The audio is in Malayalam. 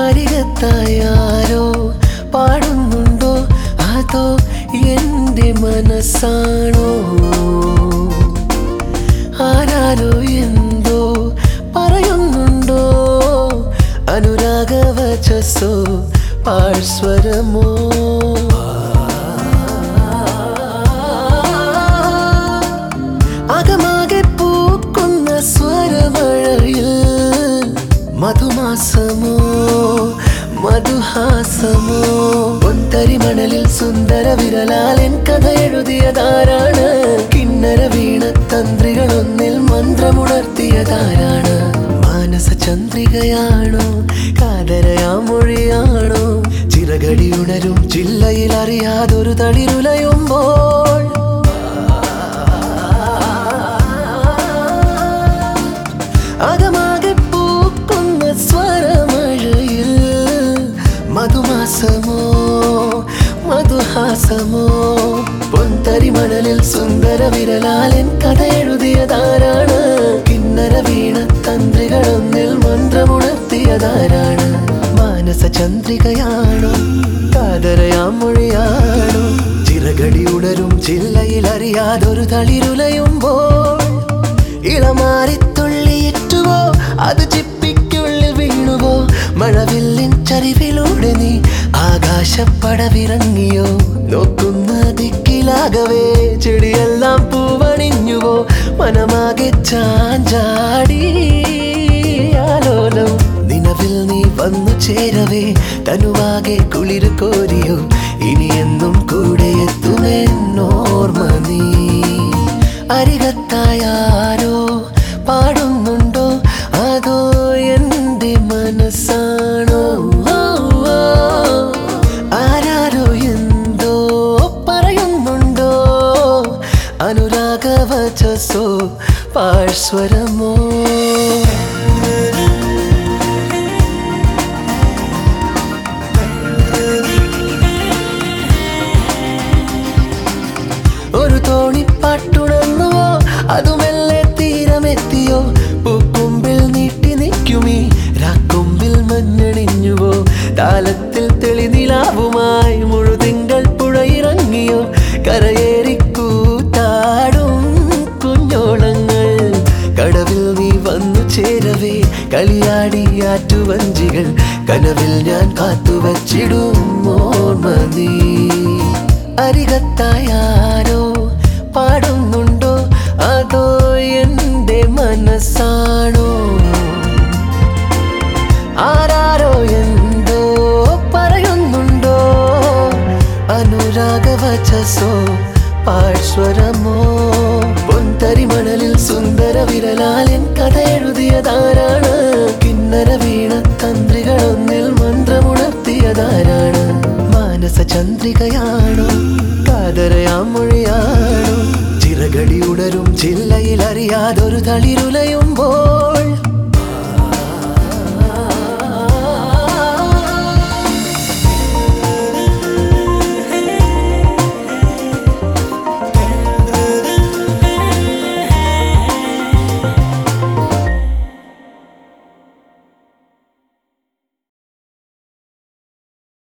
അരികത്തായാരോ പാടുന്നുണ്ടോ? അതോ എന്റെ മനസ്സാണോ? ആരാരോ എന്തോ പറയുന്നുണ്ടോ? അനുരാഗവചസോ പാഴ്സ്വരമോ? അകമാകെ പൂക്കുന്ന സ്വരമഴയിൽ മധുമാസമോ മധുഹാസമോ ഒന്തരി മണലിൽ സുന്ദര വിരലാൽ എൻ കഥ എഴുതിയതാരാണ്? കിന്നര വീണ തന്ത്രികളൊന്നിൽ മന്ത്രമുണർത്തിയതാരാണ്? മാനസ ചന്ദ്രികയാണോ കാതരയാ മൊഴിയാണോ? ചിറകടി ഉണരും ജില്ലയിൽ അറിയാതൊരു തളിരുലയുമ്പോൾ പൂക്കുന്ന സ്വരമഴയിൽ മധുമാസമോ മധുഹാസമോ പൊന്തരിമണലിൽ സുന്ദര വിരലാലൻ കഥ എഴുതിയതാരാണ് കിന്നര വീണ തന്ത്രികളൊന്നിൽ മന്ത്രമുണർത്തിയതാരാണ്. മാനസ ചന്ദ്രികയാണോ കാതരയാം മൊഴിയാണോ? ചിറകടി ഉണരും ജില്ലയിൽ അറിയാതൊരു തളിരുലയുമ്പോൾ ഇളമാറിത്തുള്ളിയിട്ടുവോ അത് വീണുവോ മഴവില്ലിൻ ചരിവിലൂടെ നീ ആകാശപ്പടവിറങ്ങിയോ? നോക്കുന്ന ദിക്കിലാകവേ ചെടിയെല്ലാം പൂവണിഞ്ഞുവോ? മനമാകെ ചാഞ്ചാടി ആലോലം. നിലവിൽ നീ വന്നു ചേരവേ തനുവാകെ കുളിര് കോരിയോ? ഇനി എന്നും കൂടെ എത്തുമെന്നോർമ്മ നീ. അരികത്തായാരോ അനുരാഗവചസോ പാഴ്സ്വരമോ? ഒരു തോണിപ്പാട്ടുണർന്നുവോ അതുമെല്ലെ തീരമെത്തിയോ? പൂക്കുമ്പിൽ നീട്ടി നിൽക്കുമീ രാക്കുമ്പിൽ മഞ്ഞണിഞ്ഞുവോ താലത്തിൽ തെളിനിലാവുമായി മുഴുതിങ്കൾ ചേരവേ കളിയാടിയാറ്റുവഞ്ചികൾ കനവിൽ ഞാൻ കാത്തുവച്ചിടും ഓർമ്മതി അരികത്തായാരോ പാടുന്നുണ്ടോ? അതോ എന്റെ മനസ്സാണോ? ആരാരോ എന്തോ പറയുന്നുണ്ടോ? അനുരാഗവചസോ പാഴ്സ്വരമോ? പൊന്തരിമണലിൽ സുന്ദര വിരലാലൻ കഥ എഴുതിയതാരാണ് മന്ത്രമുണർത്തിയതാരാണ് മാനസ ചന്ദ്രികയാണോ. കാതരയാ മൊഴിയാണോ. ചിറകടി ഉടരും ചില്ലയിൽ അറിയാതൊരു തളിരുലയുമ്പോൾ